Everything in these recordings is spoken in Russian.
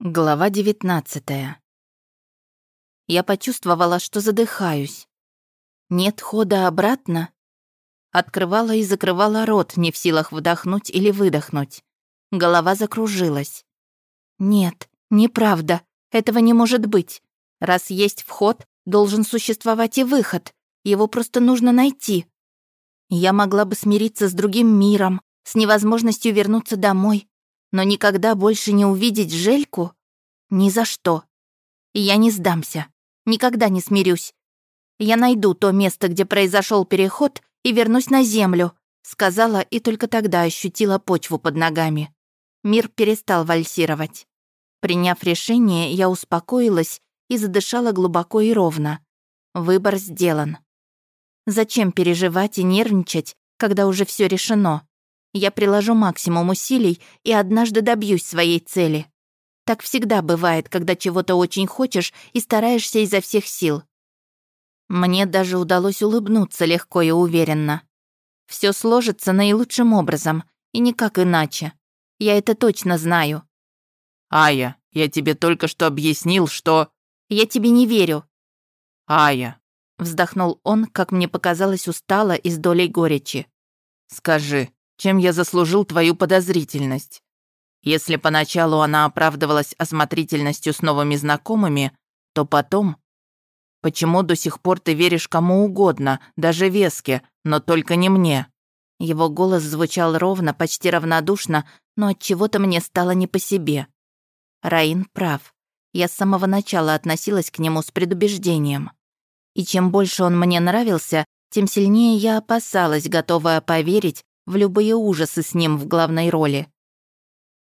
Глава 19 Я почувствовала, что задыхаюсь. Нет хода обратно. Открывала и закрывала рот, не в силах вдохнуть или выдохнуть. Голова закружилась. Нет, неправда. Этого не может быть. Раз есть вход, должен существовать и выход. Его просто нужно найти. Я могла бы смириться с другим миром, с невозможностью вернуться домой, но никогда больше не увидеть Жельку? Ни за что. Я не сдамся. Никогда не смирюсь. Я найду то место, где произошел переход, и вернусь на землю, сказала и только тогда ощутила почву под ногами. Мир перестал вальсировать. Приняв решение, я успокоилась и задышала глубоко и ровно. Выбор сделан. Зачем переживать и нервничать, когда уже все решено? Я приложу максимум усилий и однажды добьюсь своей цели. Так всегда бывает, когда чего-то очень хочешь и стараешься изо всех сил. Мне даже удалось улыбнуться легко и уверенно. Все сложится наилучшим образом, и никак иначе. Я это точно знаю. «Ая, я тебе только что объяснил, что...» «Я тебе не верю». «Ая...» Вздохнул он, как мне показалось, устало и с долей горечи. «Скажи, чем я заслужил твою подозрительность. Если поначалу она оправдывалась осмотрительностью с новыми знакомыми, то потом... Почему до сих пор ты веришь кому угодно, даже Веске, но только не мне?» Его голос звучал ровно, почти равнодушно, но от чего-то мне стало не по себе. Раин прав. Я с самого начала относилась к нему с предубеждением. И чем больше он мне нравился, тем сильнее я опасалась, готовая поверить, в любые ужасы с ним в главной роли.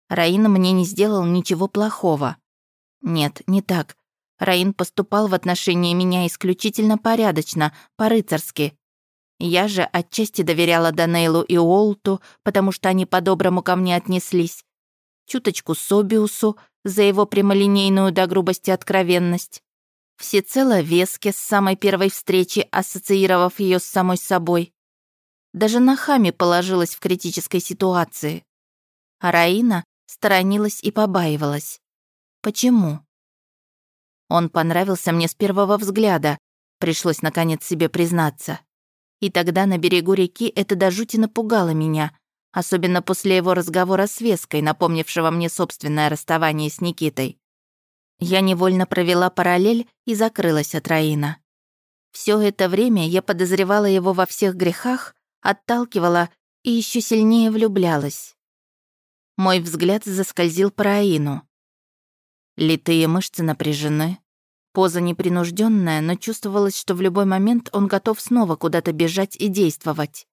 Раин мне не сделал ничего плохого. Нет, не так. Раин поступал в отношении меня исключительно порядочно, по-рыцарски. Я же отчасти доверяла Данейлу и Уолту, потому что они по-доброму ко мне отнеслись. Чуточку Собиусу за его прямолинейную до грубости откровенность. Всецело Веске с самой первой встречи, ассоциировав ее с самой собой. Даже на Хаме положилась в критической ситуации. А Раина сторонилась и побаивалась. Почему? Он понравился мне с первого взгляда, пришлось наконец себе признаться. И тогда на берегу реки это до жути напугало меня, особенно после его разговора с Веской, напомнившего мне собственное расставание с Никитой. Я невольно провела параллель и закрылась от Раина. Все это время я подозревала его во всех грехах, отталкивала и еще сильнее влюблялась. Мой взгляд заскользил по Раину. Литые мышцы напряжены, поза непринужденная, но чувствовалось, что в любой момент он готов снова куда-то бежать и действовать.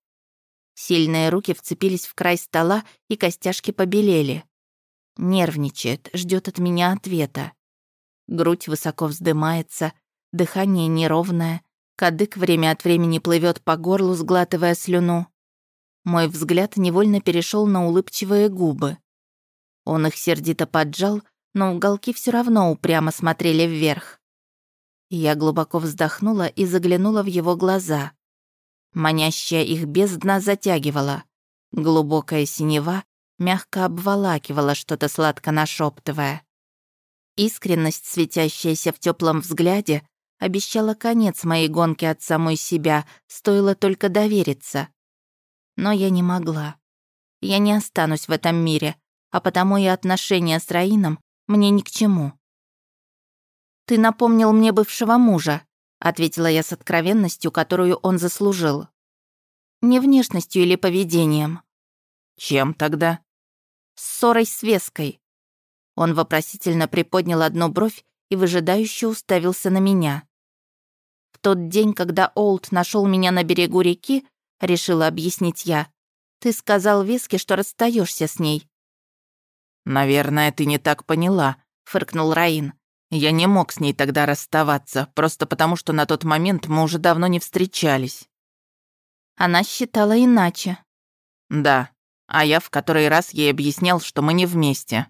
Сильные руки вцепились в край стола, и костяшки побелели. Нервничает, ждет от меня ответа. Грудь высоко вздымается, дыхание неровное, Кадык время от времени плывет по горлу, сглатывая слюну. Мой взгляд невольно перешел на улыбчивые губы. Он их сердито поджал, но уголки все равно упрямо смотрели вверх. Я глубоко вздохнула и заглянула в его глаза. Манящая их бездна затягивала. Глубокая синева мягко обволакивала что-то сладко нашептывая. Искренность, светящаяся в теплом взгляде, обещала конец моей гонки от самой себя, стоило только довериться. Но я не могла. Я не останусь в этом мире, а потому и отношения с Раином мне ни к чему. «Ты напомнил мне бывшего мужа», — ответила я с откровенностью, которую он заслужил. «Не внешностью или поведением». «Чем тогда?» «Ссорой с Веской». Он вопросительно приподнял одну бровь и выжидающе уставился на меня. «В тот день, когда Олд нашел меня на берегу реки, — решила объяснить я, — ты сказал Веске, что расстаешься с ней». «Наверное, ты не так поняла», — фыркнул Раин. «Я не мог с ней тогда расставаться, просто потому что на тот момент мы уже давно не встречались». Она считала иначе. «Да, а я в который раз ей объяснял, что мы не вместе».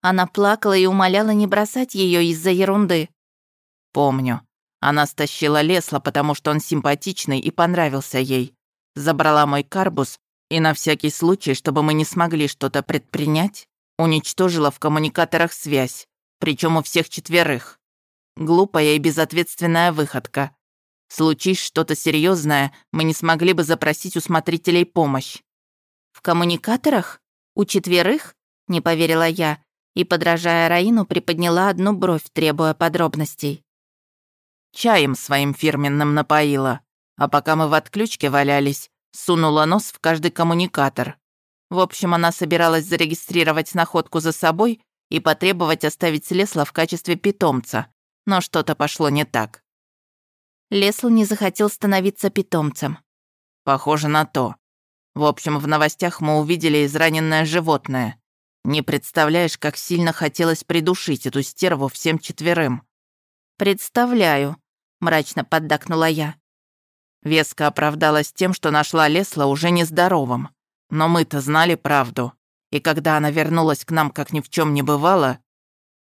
Она плакала и умоляла не бросать ее из-за ерунды. Помню. Она стащила Лесла, потому что он симпатичный и понравился ей. Забрала мой карбус, и на всякий случай, чтобы мы не смогли что-то предпринять, Уничтожила в коммуникаторах связь, причем у всех четверых. Глупая и безответственная выходка. Случись что-то серьезное, мы не смогли бы запросить у смотрителей помощь. В коммуникаторах? У четверых? Не поверила я и, подражая Раину, приподняла одну бровь, требуя подробностей. Чаем своим фирменным напоила, а пока мы в отключке валялись, сунула нос в каждый коммуникатор. В общем, она собиралась зарегистрировать находку за собой и потребовать оставить Лесла в качестве питомца, но что-то пошло не так. Лесл не захотел становиться питомцем. Похоже на то. В общем, в новостях мы увидели израненное животное. Не представляешь, как сильно хотелось придушить эту стерву всем четверым. «Представляю», — мрачно поддакнула я. Веска оправдалась тем, что нашла Лесла уже нездоровым. Но мы-то знали правду. И когда она вернулась к нам, как ни в чем не бывало...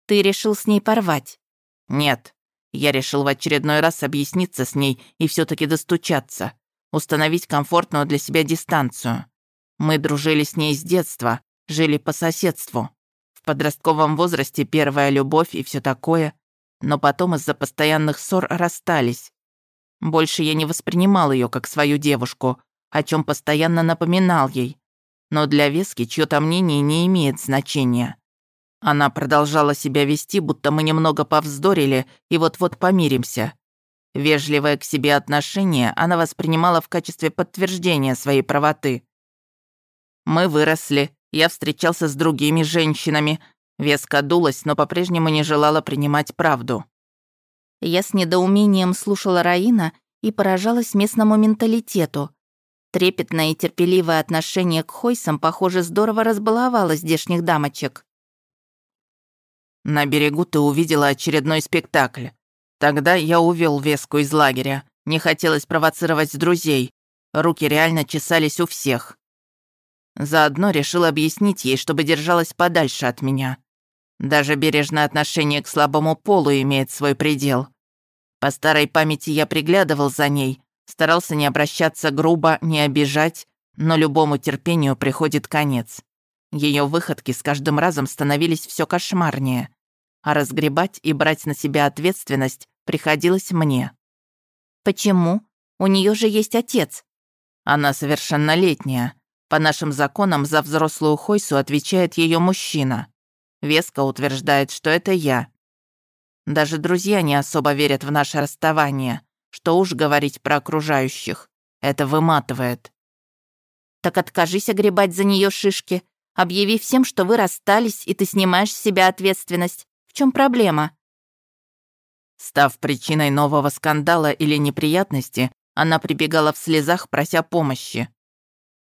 Ты решил с ней порвать? Нет. Я решил в очередной раз объясниться с ней и все таки достучаться, установить комфортную для себя дистанцию. Мы дружили с ней с детства, жили по соседству. В подростковом возрасте первая любовь и все такое, но потом из-за постоянных ссор расстались. Больше я не воспринимал ее как свою девушку, о чем постоянно напоминал ей. Но для Вески чьё-то мнение не имеет значения. Она продолжала себя вести, будто мы немного повздорили и вот-вот помиримся. Вежливое к себе отношение она воспринимала в качестве подтверждения своей правоты. Мы выросли, я встречался с другими женщинами. Веска дулась, но по-прежнему не желала принимать правду. Я с недоумением слушала Раина и поражалась местному менталитету. Трепетное и терпеливое отношение к Хойсам, похоже, здорово разбаловало здешних дамочек. На берегу ты увидела очередной спектакль. Тогда я увел Веску из лагеря. Не хотелось провоцировать друзей. Руки реально чесались у всех. Заодно решил объяснить ей, чтобы держалась подальше от меня. Даже бережное отношение к слабому полу имеет свой предел. По старой памяти я приглядывал за ней, старался не обращаться грубо, не обижать, но любому терпению приходит конец. Ее выходки с каждым разом становились все кошмарнее а разгребать и брать на себя ответственность приходилось мне. Почему? У нее же есть отец. Она совершеннолетняя. По нашим законам за взрослую Хойсу отвечает ее мужчина. Веска утверждает, что это я. Даже друзья не особо верят в наше расставание. Что уж говорить про окружающих. Это выматывает. Так откажись огребать за нее шишки. Объяви всем, что вы расстались, и ты снимаешь с себя ответственность чем проблема?» Став причиной нового скандала или неприятности, она прибегала в слезах, прося помощи.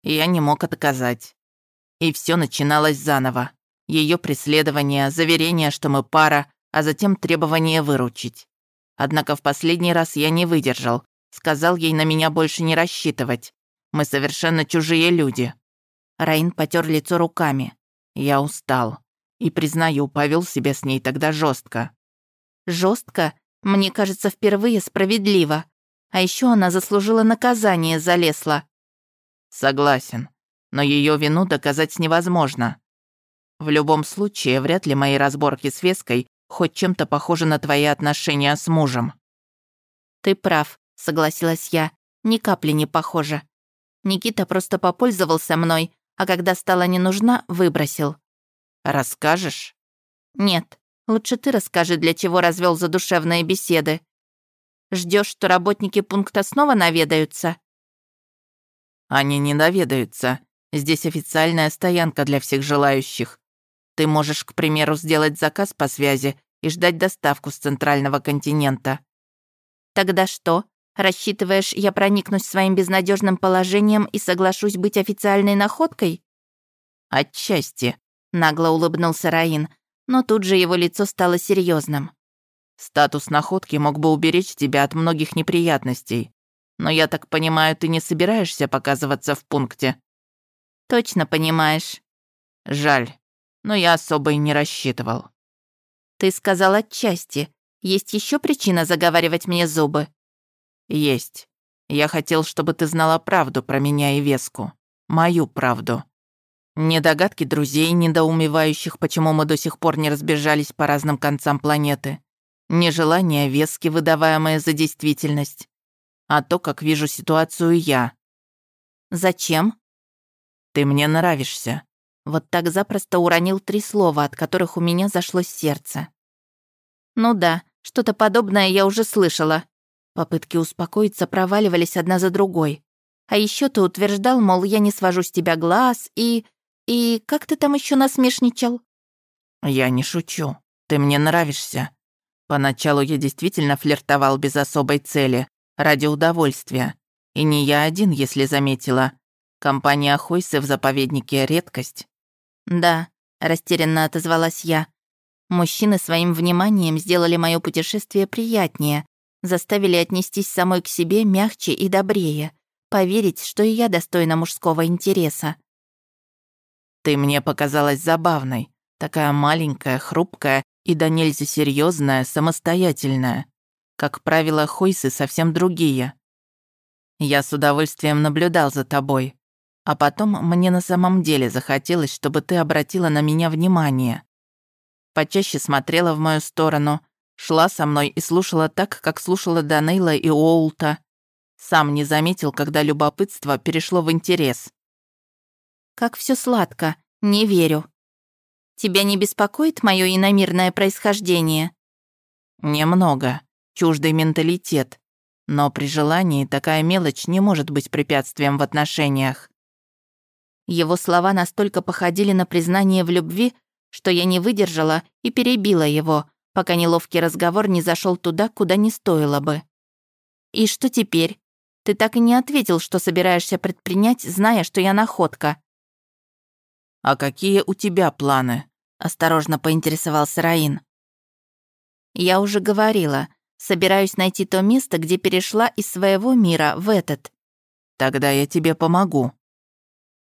Я не мог отказать. И все начиналось заново. Ее преследование, заверение, что мы пара, а затем требование выручить. Однако в последний раз я не выдержал. Сказал ей на меня больше не рассчитывать. Мы совершенно чужие люди. Райн потер лицо руками. Я устал. И, признаю, повел себя с ней тогда жестко. Жестко? Мне кажется, впервые справедливо. А еще она заслужила наказание за Лесла. Согласен. Но ее вину доказать невозможно. В любом случае, вряд ли мои разборки с Веской хоть чем-то похожи на твои отношения с мужем. Ты прав, согласилась я. Ни капли не похоже. Никита просто попользовался мной, а когда стала не нужна, выбросил. «Расскажешь?» «Нет. Лучше ты расскажи, для чего развел задушевные беседы. Ждешь, что работники пункта снова наведаются?» «Они не наведаются. Здесь официальная стоянка для всех желающих. Ты можешь, к примеру, сделать заказ по связи и ждать доставку с центрального континента». «Тогда что? Рассчитываешь, я проникнусь своим безнадежным положением и соглашусь быть официальной находкой?» «Отчасти нагло улыбнулся Раин, но тут же его лицо стало серьезным. Статус находки мог бы уберечь тебя от многих неприятностей. Но я так понимаю, ты не собираешься показываться в пункте. Точно понимаешь. Жаль, но я особо и не рассчитывал. Ты сказал отчасти. Есть еще причина заговаривать мне зубы? Есть. Я хотел, чтобы ты знала правду про меня и Веску. Мою правду. Ни догадки друзей, недоумевающих, почему мы до сих пор не разбежались по разным концам планеты. Ни желания вески, выдаваемые за действительность. А то, как вижу ситуацию я. «Зачем?» «Ты мне нравишься». Вот так запросто уронил три слова, от которых у меня зашлось сердце. «Ну да, что-то подобное я уже слышала». Попытки успокоиться проваливались одна за другой. А еще ты утверждал, мол, я не свожу с тебя глаз и... И как ты там еще насмешничал? Я не шучу. Ты мне нравишься. Поначалу я действительно флиртовал без особой цели, ради удовольствия. И не я один, если заметила. Компания Хойсы в заповеднике — редкость. «Да», — растерянно отозвалась я. Мужчины своим вниманием сделали мое путешествие приятнее, заставили отнестись самой к себе мягче и добрее поверить, что и я достойна мужского интереса. «Ты мне показалась забавной, такая маленькая, хрупкая и до нельзя серьезная, самостоятельная. Как правило, хойсы совсем другие. Я с удовольствием наблюдал за тобой, а потом мне на самом деле захотелось, чтобы ты обратила на меня внимание. Почаще смотрела в мою сторону, шла со мной и слушала так, как слушала Данейла и Оулта. Сам не заметил, когда любопытство перешло в интерес. «Как все сладко, не верю. Тебя не беспокоит мое иномирное происхождение?» «Немного. Чуждый менталитет. Но при желании такая мелочь не может быть препятствием в отношениях». Его слова настолько походили на признание в любви, что я не выдержала и перебила его, пока неловкий разговор не зашел туда, куда не стоило бы. «И что теперь? Ты так и не ответил, что собираешься предпринять, зная, что я находка». «А какие у тебя планы?» — осторожно поинтересовался Раин. «Я уже говорила. Собираюсь найти то место, где перешла из своего мира в этот». «Тогда я тебе помогу».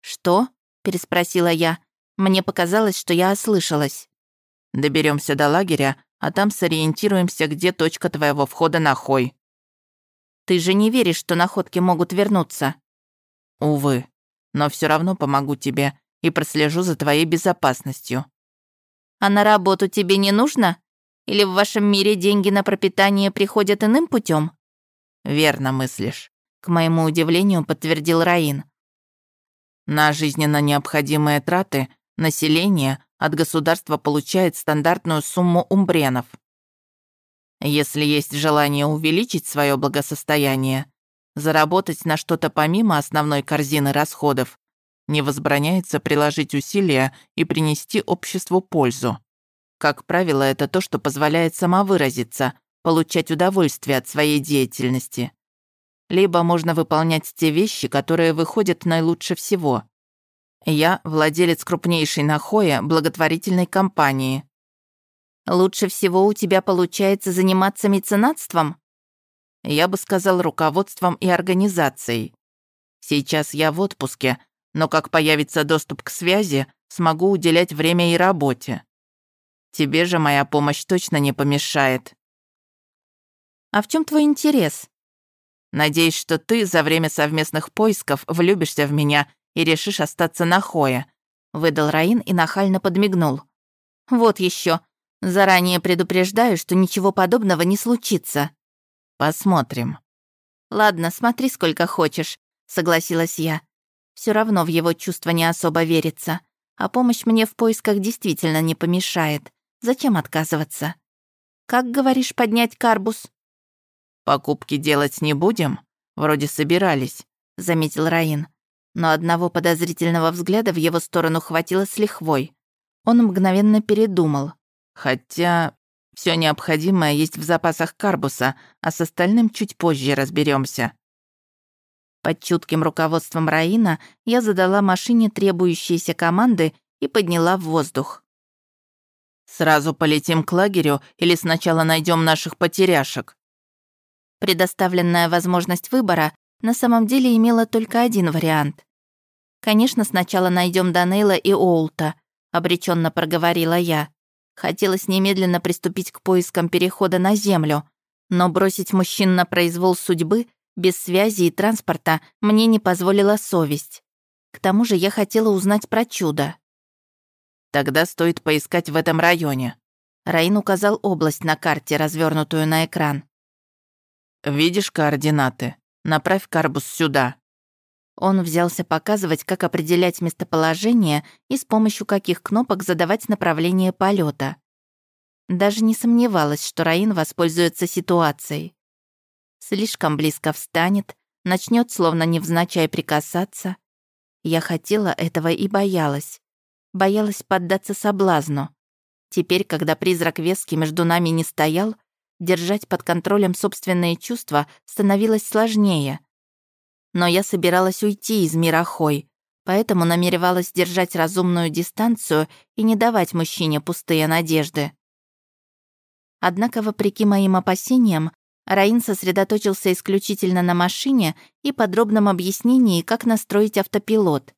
«Что?» — переспросила я. Мне показалось, что я ослышалась. Доберемся до лагеря, а там сориентируемся, где точка твоего входа на Хой. Ты же не веришь, что находки могут вернуться?» «Увы, но все равно помогу тебе и прослежу за твоей безопасностью». «А на работу тебе не нужно? Или в вашем мире деньги на пропитание приходят иным путем? «Верно мыслишь», — к моему удивлению подтвердил Раин. «На жизненно необходимые траты население от государства получает стандартную сумму умбренов — если есть желание увеличить свое благосостояние, заработать на что-то помимо основной корзины расходов, не возбраняется приложить усилия и принести обществу пользу. Как правило, это то, что позволяет самовыразиться, получать удовольствие от своей деятельности. Либо можно выполнять те вещи, которые выходят наилучше всего. Я владелец крупнейшей нахоя благотворительной компании. Лучше всего у тебя получается заниматься меценатством? Я бы сказал, руководством и организацией. Сейчас я в отпуске, но как появится доступ к связи, смогу уделять время и работе. Тебе же моя помощь точно не помешает. А в чем твой интерес? Надеюсь, что ты за время совместных поисков влюбишься в меня и решишь остаться на Хое», — выдал Раин и нахально подмигнул. «Вот еще. Заранее предупреждаю, что ничего подобного не случится. Посмотрим. Ладно, смотри сколько хочешь, согласилась я. Все равно в его чувства не особо верится, а помощь мне в поисках действительно не помешает. Зачем отказываться? Как говоришь, поднять карбус? Покупки делать не будем? Вроде собирались, заметил Раин. Но одного подозрительного взгляда в его сторону хватило с лихвой. Он мгновенно передумал. Хотя все необходимое есть в запасах карбуса, а с остальным чуть позже разберемся. Под чутким руководством Раина я задала машине требующиеся команды и подняла в воздух. «Сразу полетим к лагерю или сначала найдем наших потеряшек?» Предоставленная возможность выбора на самом деле имела только один вариант. «Конечно, сначала найдем Данейла и Оулта», — обреченно проговорила я. Хотелось немедленно приступить к поискам перехода на Землю, но бросить мужчин на произвол судьбы без связи и транспорта мне не позволила совесть. К тому же я хотела узнать про чудо. Тогда стоит поискать в этом районе. Раин указал область на карте, развернутую на экран. «Видишь координаты? Направь карбус сюда». Он взялся показывать, как определять местоположение и с помощью каких кнопок задавать направление полета. Даже не сомневалась, что Раин воспользуется ситуацией. Слишком близко встанет, начнет словно невзначай прикасаться. Я хотела этого и боялась. Боялась поддаться соблазну. Теперь, когда призрак Вески между нами не стоял, держать под контролем собственные чувства становилось сложнее. Но я собиралась уйти из мира Хой, поэтому намеревалась держать разумную дистанцию и не давать мужчине пустые надежды. Однако, вопреки моим опасениям, Раин сосредоточился исключительно на машине и подробном объяснении, как настроить автопилот.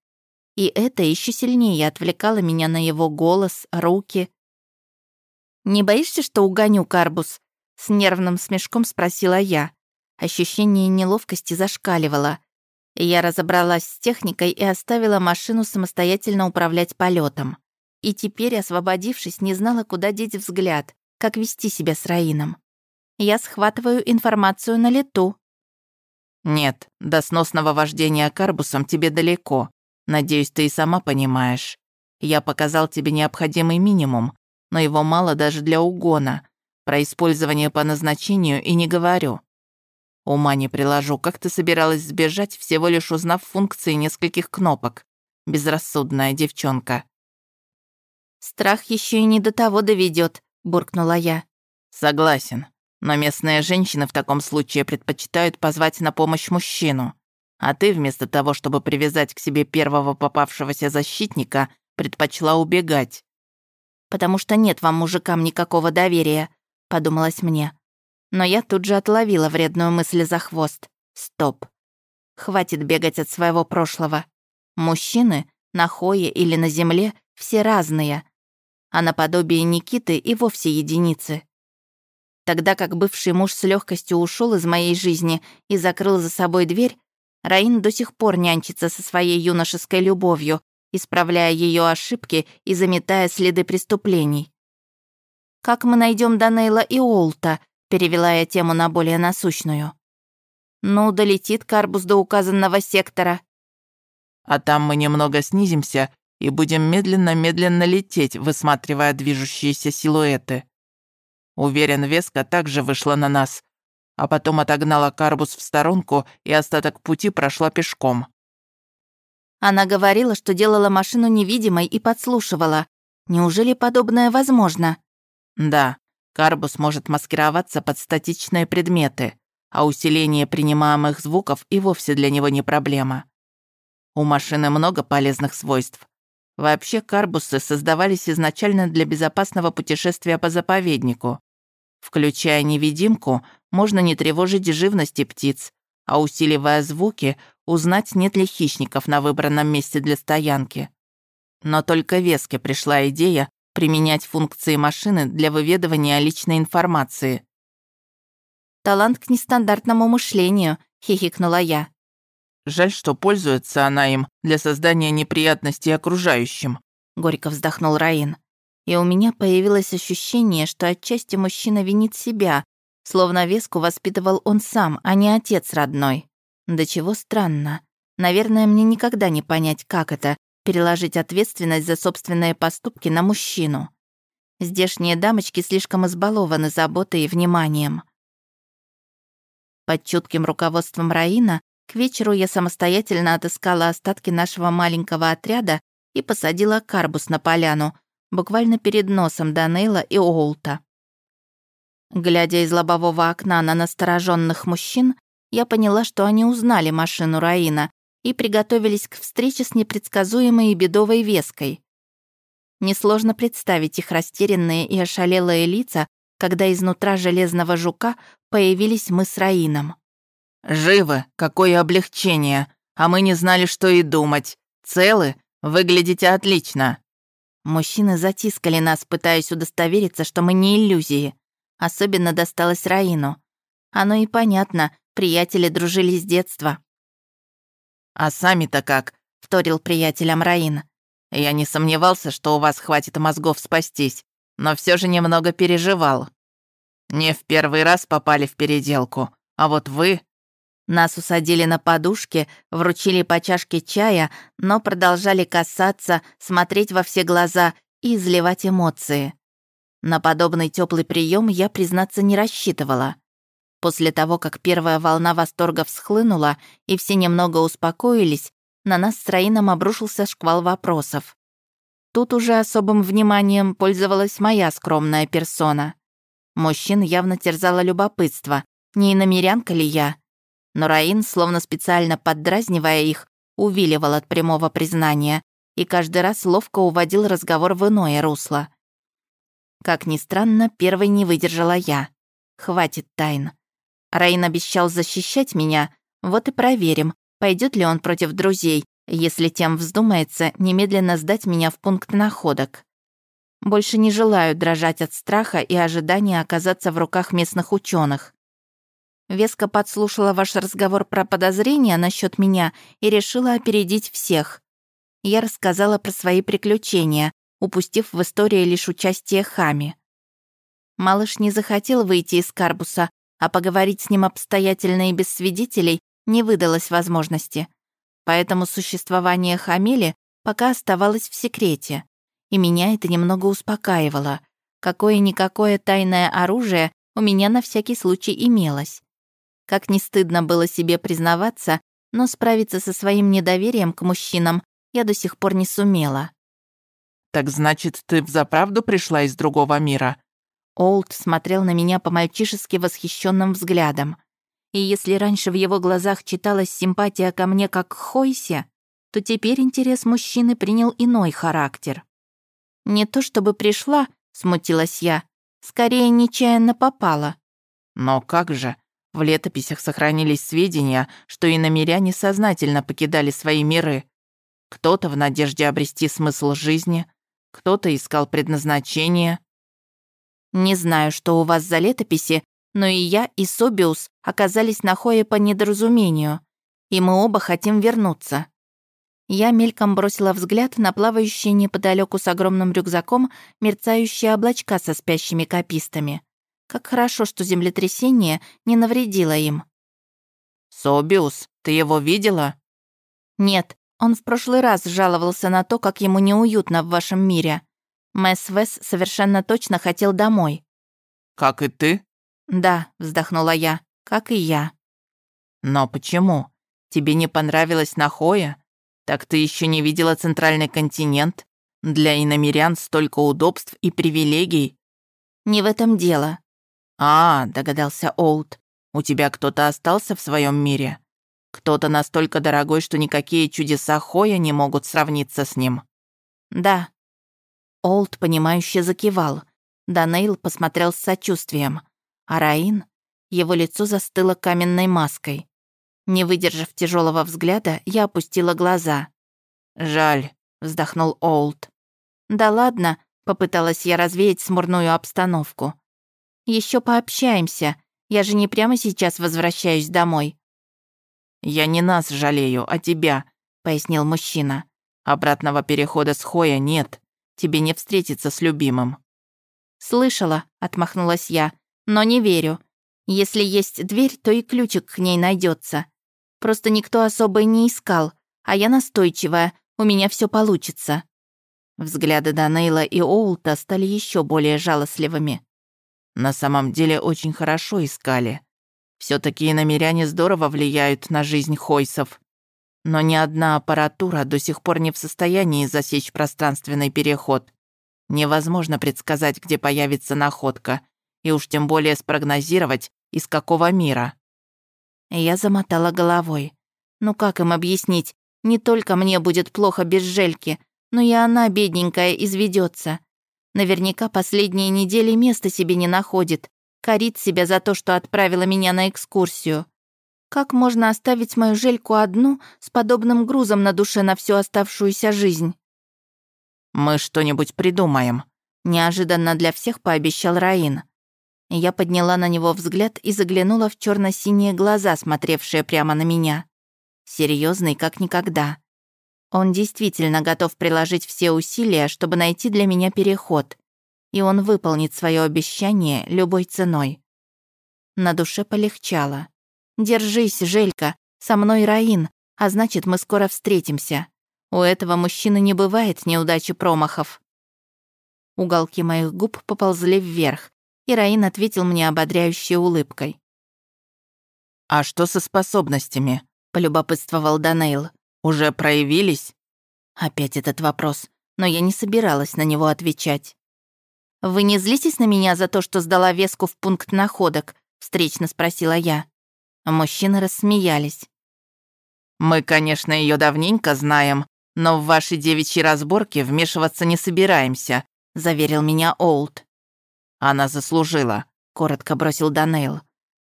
И это еще сильнее отвлекало меня на его голос, руки, «Не боишься, что угоню, Карбус?» — с нервным смешком спросила я. Ощущение неловкости зашкаливало. Я разобралась с техникой и оставила машину самостоятельно управлять полетом. И теперь, освободившись, не знала, куда деть взгляд, как вести себя с Раином. Я схватываю информацию на лету. «Нет, до сносного вождения карбусом тебе далеко. Надеюсь, ты и сама понимаешь. Я показал тебе необходимый минимум, но его мало даже для угона. Про использование по назначению и не говорю. Ума не приложу, как ты собиралась сбежать, всего лишь узнав функции нескольких кнопок. Безрассудная девчонка. «Страх еще и не до того доведет, буркнула я. «Согласен. Но местные женщины в таком случае предпочитают позвать на помощь мужчину. А ты вместо того, чтобы привязать к себе первого попавшегося защитника, предпочла убегать потому что нет вам, мужикам, никакого доверия», — подумалось мне. Но я тут же отловила вредную мысль за хвост. Стоп. Хватит бегать от своего прошлого. Мужчины, на хое или на земле, все разные. А наподобие Никиты и вовсе единицы. Тогда как бывший муж с легкостью ушел из моей жизни и закрыл за собой дверь, Раин до сих пор нянчится со своей юношеской любовью, исправляя ее ошибки и заметая следы преступлений. «Как мы найдем Данейла и Олта?» — перевела я тему на более насущную. «Ну, долетит Карбус до указанного сектора». «А там мы немного снизимся и будем медленно-медленно лететь, высматривая движущиеся силуэты. Уверен, Веска также вышла на нас, а потом отогнала Карбус в сторонку и остаток пути прошла пешком. Она говорила, что делала машину невидимой и подслушивала. Неужели подобное возможно? Да, Карбус может маскироваться под статичные предметы, а усиление принимаемых звуков и вовсе для него не проблема. У машины много полезных свойств. Вообще карбусы создавались изначально для безопасного путешествия по заповеднику. Включая невидимку, можно не тревожить живности птиц, а усиливая звуки, узнать, нет ли хищников на выбранном месте для стоянки. Но только Веске пришла идея применять функции машины для выведывания личной информации. «Талант к нестандартному мышлению», — хихикнула я. «Жаль, что пользуется она им для создания неприятностей окружающим», — горько вздохнул Раин. И у меня появилось ощущение, что отчасти мужчина винит себя, словно Веску воспитывал он сам, а не отец родной. Да чего странно. Наверное, мне никогда не понять, как это — переложить ответственность за собственные поступки на мужчину. Здешние дамочки слишком избалованы заботой и вниманием. Под чутким руководством Раина к вечеру я самостоятельно отыскала остатки нашего маленького отряда и посадила карбус на поляну, буквально перед носом Данейла и Оулта. Глядя из лобового окна на настороженных мужчин, я поняла, что они узнали машину Раина и приготовились к встрече с непредсказуемой и бедовой веской. Несложно представить их растерянные и ошалелые лица, когда изнутра железного жука появились мы с Раином. «Живы! Какое облегчение! А мы не знали, что и думать. Целы? Выглядите отлично!» Мужчины затискали нас, пытаясь удостовериться, что мы не иллюзии. Особенно досталось Раину. Оно и понятно, Приятели дружили с детства. А сами-то как? — вторил приятелям Раин. «Я не сомневался, что у вас хватит мозгов спастись, но все же немного переживал. Не в первый раз попали в переделку, а вот вы...» Нас усадили на подушке, вручили по чашке чая, но продолжали касаться, смотреть во все глаза и изливать эмоции. На подобный теплый прием я, признаться, не рассчитывала. После того, как первая волна восторга всхлынула и все немного успокоились, на нас с Раином обрушился шквал вопросов. Тут уже особым вниманием пользовалась моя скромная персона. Мужчин явно терзало любопытство, не иномерянка ли я. Но Раин, словно специально поддразнивая их, увиливал от прямого признания и каждый раз ловко уводил разговор в иное русло. Как ни странно, первой не выдержала я. Хватит тайн. Раин обещал защищать меня, вот и проверим, пойдет ли он против друзей, если тем вздумается немедленно сдать меня в пункт находок. Больше не желаю дрожать от страха и ожидания оказаться в руках местных ученых. Веска подслушала ваш разговор про подозрения насчет меня и решила опередить всех. Я рассказала про свои приключения, упустив в истории лишь участие Хами. Малыш не захотел выйти из карбуса, а поговорить с ним обстоятельно и без свидетелей не выдалось возможности. Поэтому существование Хамили пока оставалось в секрете. И меня это немного успокаивало. Какое-никакое тайное оружие у меня на всякий случай имелось. Как не стыдно было себе признаваться, но справиться со своим недоверием к мужчинам я до сих пор не сумела. «Так значит, ты взаправду пришла из другого мира?» Олд смотрел на меня по-мальчишески восхищенным взглядом. И если раньше в его глазах читалась симпатия ко мне как к Хойсе, то теперь интерес мужчины принял иной характер. «Не то чтобы пришла», — смутилась я, «скорее нечаянно попала». «Но как же? В летописях сохранились сведения, что иномеряне сознательно покидали свои миры. Кто-то в надежде обрести смысл жизни, кто-то искал предназначение. Не знаю, что у вас за летописи, но и я, и Собиус оказались на Хое по недоразумению, и мы оба хотим вернуться. Я мельком бросила взгляд на плавающие неподалеку с огромным рюкзаком мерцающие облачка со спящими копистами. Как хорошо, что землетрясение не навредило им. «Собиус, ты его видела?» «Нет, он в прошлый раз жаловался на то, как ему неуютно в вашем мире. Мэс Вес совершенно точно хотел домой». «Как и ты?» «Да», — вздохнула я, — «как и я». «Но почему? Тебе не понравилось Нахоя? Так ты еще не видела центральный континент? Для иномерян столько удобств и привилегий». «Не в этом дело». «А, — догадался Олд, — у тебя кто-то остался в своем мире?» Кто-то настолько дорогой, что никакие чудеса Хоя не могут сравниться с ним. Да. Олд, понимающе закивал. Данейл посмотрел с сочувствием. А Раин, его лицо застыло каменной маской. Не выдержав тяжелого взгляда, я опустила глаза. «Жаль», — вздохнул Олд. «Да ладно», — попыталась я развеять смурную обстановку. Еще пообщаемся. Я же не прямо сейчас возвращаюсь домой. «Я не нас жалею, а тебя», — пояснил мужчина. «Обратного перехода с Хоя нет. Тебе не встретиться с любимым». «Слышала», — отмахнулась я, — «но не верю. Если есть дверь, то и ключик к ней найдется. Просто никто особо и не искал, а я настойчивая, у меня все получится». Взгляды Данейла и Оулта стали еще более жалостливыми. «На самом деле очень хорошо искали», все таки намеряне здорово влияют на жизнь хойсов. Но ни одна аппаратура до сих пор не в состоянии засечь пространственный переход. Невозможно предсказать, где появится находка, и уж тем более спрогнозировать, из какого мира. Я замотала головой. Ну как им объяснить? Не только мне будет плохо без Жельки, но и она, бедненькая, изведется. Наверняка последние недели места себе не находит, корит себя за то, что отправила меня на экскурсию. Как можно оставить мою Жельку одну с подобным грузом на душе на всю оставшуюся жизнь? «Мы что-нибудь придумаем», — неожиданно для всех пообещал Раин. Я подняла на него взгляд и заглянула в черно синие глаза, смотревшие прямо на меня. Серьезный, как никогда. Он действительно готов приложить все усилия, чтобы найти для меня переход. И он выполнит свое обещание любой ценой. На душе полегчало. «Держись, Желька, со мной Раин, а значит, мы скоро встретимся. У этого мужчины не бывает неудачи промахов». Уголки моих губ поползли вверх, и Раин ответил мне ободряющей улыбкой. «А что со способностями?» — полюбопытствовал Данейл. «Уже проявились?» Опять этот вопрос, но я не собиралась на него отвечать. «Вы не злитесь на меня за то, что сдала веску в пункт находок?» — встречно спросила я. Мужчины рассмеялись. «Мы, конечно, ее давненько знаем, но в ваши девичьи разборки вмешиваться не собираемся», — заверил меня Олд. «Она заслужила», — коротко бросил Данейл.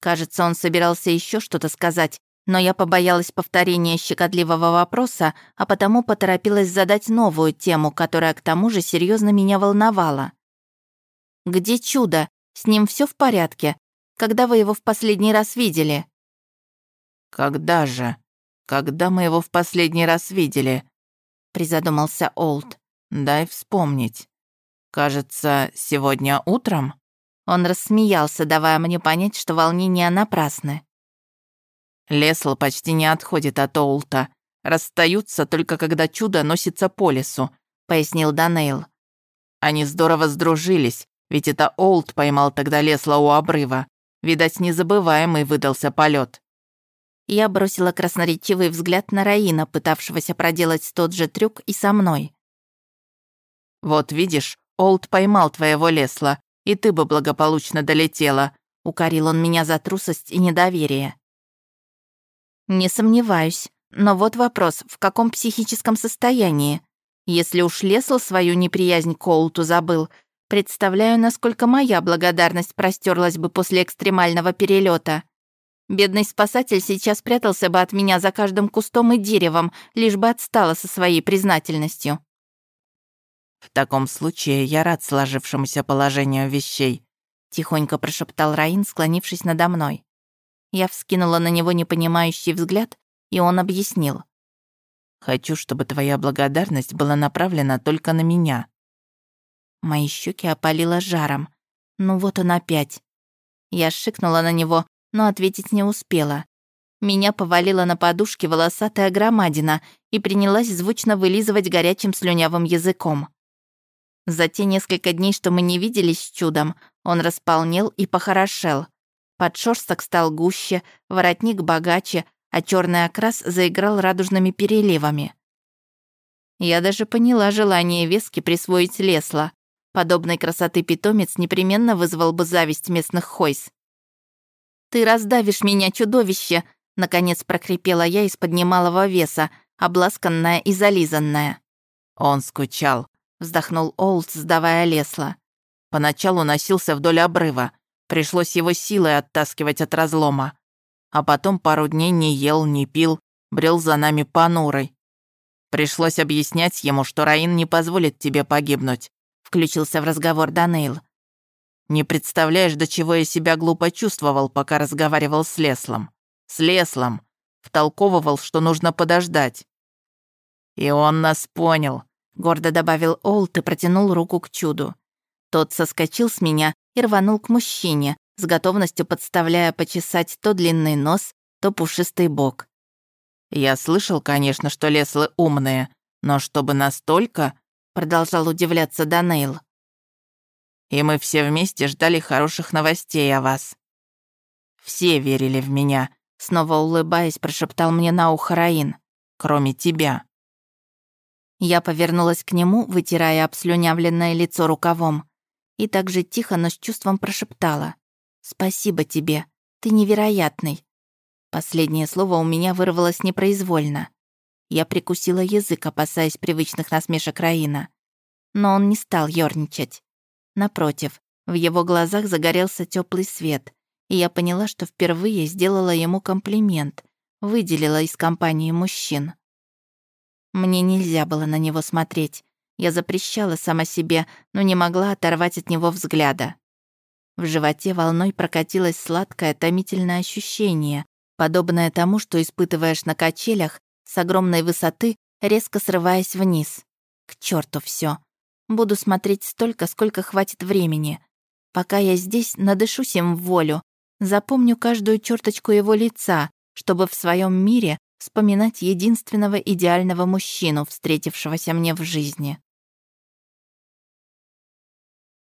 Кажется, он собирался еще что-то сказать, но я побоялась повторения щекотливого вопроса, а потому поторопилась задать новую тему, которая к тому же серьезно меня волновала. «Где чудо? С ним все в порядке? Когда вы его в последний раз видели?» «Когда же? Когда мы его в последний раз видели?» призадумался Олд. «Дай вспомнить. Кажется, сегодня утром?» Он рассмеялся, давая мне понять, что волнения напрасны. Лесл почти не отходит от Олта. Расстаются только когда чудо носится по лесу», — пояснил Данейл. «Они здорово сдружились, ведь это Олд поймал тогда Лесла у обрыва. Видать, незабываемый выдался полет. Я бросила красноречивый взгляд на Раина, пытавшегося проделать тот же трюк и со мной. «Вот видишь, Олд поймал твоего Лесла, и ты бы благополучно долетела», — укорил он меня за трусость и недоверие. «Не сомневаюсь. Но вот вопрос, в каком психическом состоянии? Если уж Лесл свою неприязнь к Олту забыл, представляю, насколько моя благодарность простерлась бы после экстремального перелета. Бедный спасатель сейчас прятался бы от меня за каждым кустом и деревом, лишь бы отстала со своей признательностью. «В таком случае я рад сложившемуся положению вещей», — тихонько прошептал Раин, склонившись надо мной. Я вскинула на него непонимающий взгляд, и он объяснил. «Хочу, чтобы твоя благодарность была направлена только на меня». Мои щеки опалило жаром. Ну вот он опять. Я шикнула на него, но ответить не успела. Меня повалила на подушке волосатая громадина и принялась звучно вылизывать горячим слюнявым языком. За те несколько дней, что мы не виделись с чудом, он располнел и похорошел. Подшерсток стал гуще, воротник богаче, а черный окрас заиграл радужными переливами. Я даже поняла желание Вески присвоить Лесла. Подобной красоты питомец непременно вызвал бы зависть местных хойс. «Ты раздавишь меня, чудовище!» Наконец прокрепела я из-под немалого веса, обласканная и зализанная. Он скучал вздохнул Олд, сдавая лесло. Поначалу носился вдоль обрыва. Пришлось его силой оттаскивать от разлома. А потом пару дней не ел, не пил, брел за нами понурой. Пришлось объяснять ему, что Раин не позволит тебе погибнуть. Включился в разговор Данейл. Не представляешь, до чего я себя глупо чувствовал, пока разговаривал с Леслом. С Леслом. Втолковывал, что нужно подождать. И он нас понял гордо добавил Олд и протянул руку к чуду. Тот соскочил с меня и рванул к мужчине, с готовностью подставляя почесать то длинный нос, то пушистый бок. «Я слышал, конечно, что леслы умные, но чтобы настолько...» — продолжал удивляться Данейл. «И мы все вместе ждали хороших новостей о вас. Все верили в меня», — снова улыбаясь, прошептал мне на ухо Раин. «Кроме тебя». Я повернулась к нему, вытирая обслюнявленное лицо рукавом, и так же тихо, но с чувством прошептала. «Спасибо тебе, ты невероятный». Последнее слово у меня вырвалось непроизвольно. Я прикусила язык, опасаясь привычных насмешек Раина. Но он не стал ёрничать. Напротив, в его глазах загорелся теплый свет, и я поняла, что впервые сделала ему комплимент, выделила из компании мужчин. Мне нельзя было на него смотреть. Я запрещала сама себе, но не могла оторвать от него взгляда. В животе волной прокатилось сладкое, томительное ощущение, подобное тому, что испытываешь на качелях с огромной высоты, резко срываясь вниз. К черту все. Буду смотреть столько, сколько хватит времени. Пока я здесь, надышусь им в волю. Запомню каждую черточку его лица, чтобы в своем мире вспоминать единственного идеального мужчину, встретившегося мне в жизни.